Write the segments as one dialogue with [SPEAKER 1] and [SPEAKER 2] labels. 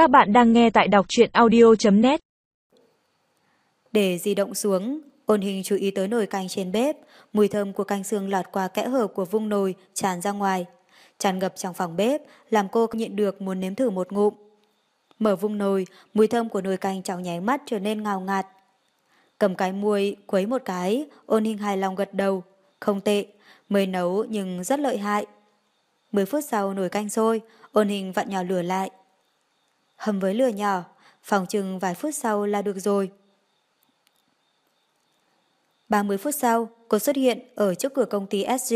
[SPEAKER 1] Các bạn đang nghe tại đọc truyện audio.net
[SPEAKER 2] Để di động xuống, ôn hình chú ý tới nồi canh trên bếp, mùi thơm của canh xương lọt qua kẽ hở của vung nồi tràn ra ngoài. Tràn ngập trong phòng bếp, làm cô nhịn được muốn nếm thử một ngụm. Mở vung nồi, mùi thơm của nồi canh trong nháy mắt trở nên ngào ngạt. Cầm cái muôi, quấy một cái, ôn hình hài lòng gật đầu. Không tệ, mới nấu nhưng rất lợi hại. 10 phút sau nồi canh sôi, ôn hình vặn nhỏ lửa lại. Hầm với lửa nhỏ, phòng chừng vài phút sau là được rồi. 30 phút sau, cô xuất hiện ở trước cửa công ty SG.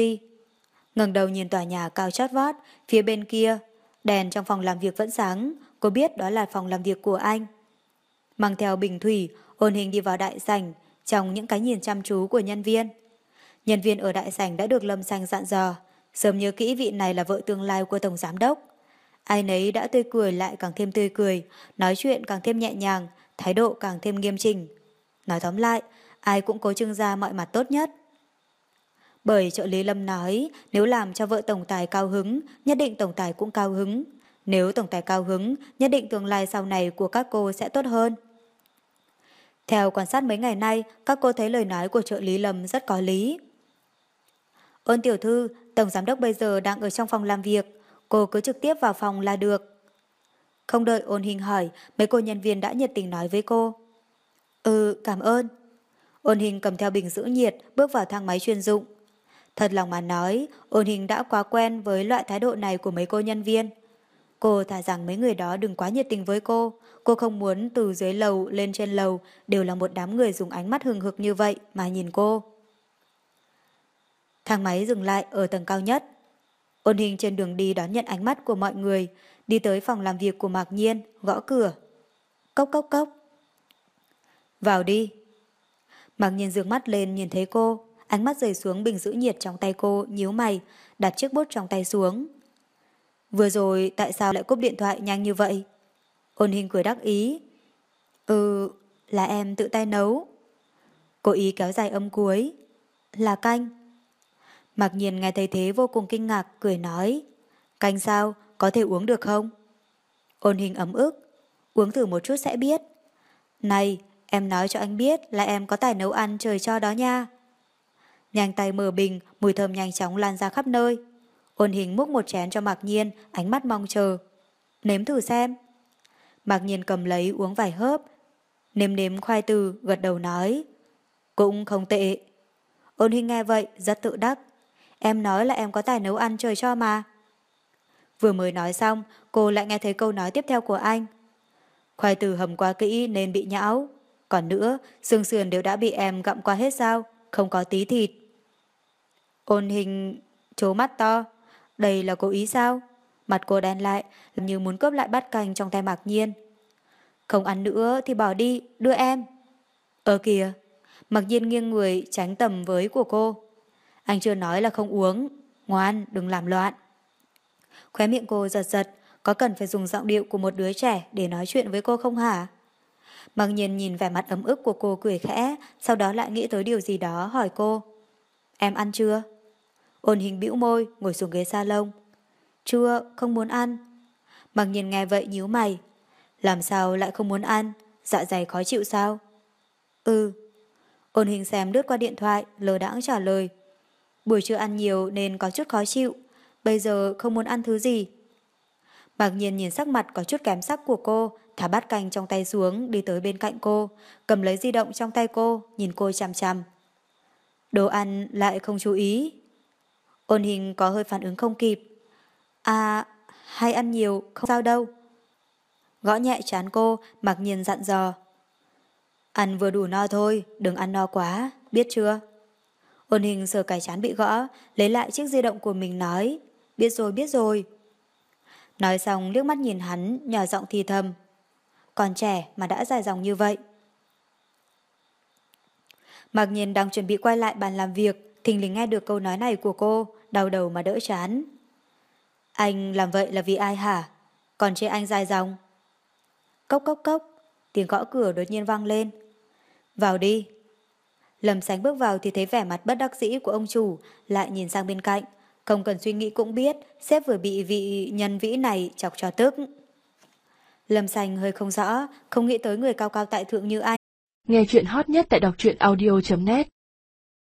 [SPEAKER 2] ngẩng đầu nhìn tòa nhà cao chót vót, phía bên kia, đèn trong phòng làm việc vẫn sáng, cô biết đó là phòng làm việc của anh. Mang theo bình thủy, ôn hình đi vào đại sảnh, trong những cái nhìn chăm chú của nhân viên. Nhân viên ở đại sảnh đã được Lâm Xanh dặn dò, sớm nhớ kỹ vị này là vợ tương lai của Tổng Giám Đốc. Ai nấy đã tươi cười lại càng thêm tươi cười, nói chuyện càng thêm nhẹ nhàng, thái độ càng thêm nghiêm chỉnh. Nói tóm lại, ai cũng cố trưng ra mọi mặt tốt nhất. Bởi trợ lý Lâm nói, nếu làm cho vợ tổng tài cao hứng, nhất định tổng tài cũng cao hứng. Nếu tổng tài cao hứng, nhất định tương lai sau này của các cô sẽ tốt hơn. Theo quan sát mấy ngày nay, các cô thấy lời nói của trợ lý Lâm rất có lý. Ôn tiểu thư, tổng giám đốc bây giờ đang ở trong phòng làm việc, cô cứ trực tiếp vào phòng là được. Không đợi ôn hình hỏi, mấy cô nhân viên đã nhiệt tình nói với cô. Ừ, cảm ơn. Ôn hình cầm theo bình giữ nhiệt, bước vào thang máy chuyên dụng. Thật lòng mà nói, ôn hình đã quá quen với loại thái độ này của mấy cô nhân viên. Cô thả rằng mấy người đó đừng quá nhiệt tình với cô. Cô không muốn từ dưới lầu lên trên lầu đều là một đám người dùng ánh mắt hừng hực như vậy mà nhìn cô. Thang máy dừng lại ở tầng cao nhất. Ôn hình trên đường đi đón nhận ánh mắt của mọi người, đi tới phòng làm việc của Mạc Nhiên, gõ cửa. Cốc cốc cốc. Vào đi. Mạc Nhiên dương mắt lên nhìn thấy cô, ánh mắt rời xuống bình giữ nhiệt trong tay cô, nhíu mày, đặt chiếc bút trong tay xuống. Vừa rồi tại sao lại cúp điện thoại nhanh như vậy? Ôn hình cười đắc ý. Ừ, là em tự tay nấu. Cô ý kéo dài âm cuối. Là canh. Mặc nhiên nghe thấy thế vô cùng kinh ngạc, cười nói. Canh sao, có thể uống được không? Ôn hình ấm ức. Uống thử một chút sẽ biết. Này, em nói cho anh biết là em có tài nấu ăn trời cho đó nha. Nhanh tay mở bình, mùi thơm nhanh chóng lan ra khắp nơi. Ôn hình múc một chén cho Mạc Nhiên, ánh mắt mong chờ. Nếm thử xem. Mạc Nhiên cầm lấy uống vài hớp. Nếm nếm khoai từ, gật đầu nói. Cũng không tệ. Ôn hình nghe vậy, rất tự đắc. Em nói là em có tài nấu ăn trời cho mà. Vừa mới nói xong, cô lại nghe thấy câu nói tiếp theo của anh. Khoai từ hầm quá kỹ nên bị nhão. Còn nữa, xương sườn đều đã bị em gặm qua hết sao, không có tí thịt. Ôn hình chố mắt to. Đây là cố ý sao? Mặt cô đen lại, như muốn cướp lại bát canh trong tay mạc nhiên. Không ăn nữa thì bỏ đi, đưa em. Ờ kìa, mặc nhiên nghiêng người tránh tầm với của cô. Anh chưa nói là không uống, ngoan, đừng làm loạn. Khóe miệng cô giật giật, có cần phải dùng giọng điệu của một đứa trẻ để nói chuyện với cô không hả? Mặc nhiên nhìn vẻ mặt ấm ức của cô cười khẽ, sau đó lại nghĩ tới điều gì đó hỏi cô. Em ăn chưa? Ôn hình bĩu môi, ngồi xuống ghế salon. Chưa, không muốn ăn. Mặc nhiên nghe vậy nhíu mày. Làm sao lại không muốn ăn? Dạ dày khó chịu sao? Ừ. Ôn hình xem lướt qua điện thoại, lờ đãng trả lời. Buổi trưa ăn nhiều nên có chút khó chịu. Bây giờ không muốn ăn thứ gì. Mạc nhiên nhìn sắc mặt có chút kém sắc của cô, thả bát canh trong tay xuống, đi tới bên cạnh cô, cầm lấy di động trong tay cô, nhìn cô chằm chằm. Đồ ăn lại không chú ý. Ôn hình có hơi phản ứng không kịp. À, hay ăn nhiều, không sao đâu. Gõ nhẹ chán cô, mặc nhiên dặn dò. Ăn vừa đủ no thôi, đừng ăn no quá, biết chưa? Ôn hình sờ cái chán bị gõ, lấy lại chiếc di động của mình nói. Biết rồi, biết rồi. Nói xong liếc mắt nhìn hắn, nhỏ giọng thì thầm. Còn trẻ mà đã dài dòng như vậy. Mặc nhiên đang chuẩn bị quay lại bàn làm việc, thình lình nghe được câu nói này của cô, đau đầu mà đỡ chán. Anh làm vậy là vì ai hả? Còn chê anh dài dòng. Cốc cốc cốc, tiếng gõ cửa đột nhiên vang lên. Vào đi. Lâm sánh bước vào thì thấy vẻ mặt bất đắc dĩ của ông chủ, lại nhìn sang bên cạnh. Không cần suy nghĩ cũng biết, sếp vừa bị vị nhân vĩ này chọc cho tức. Lâm sành hơi không rõ, không nghĩ tới người cao cao tại thượng như anh.
[SPEAKER 1] Nghe chuyện hot nhất tại đọc truyện audio.net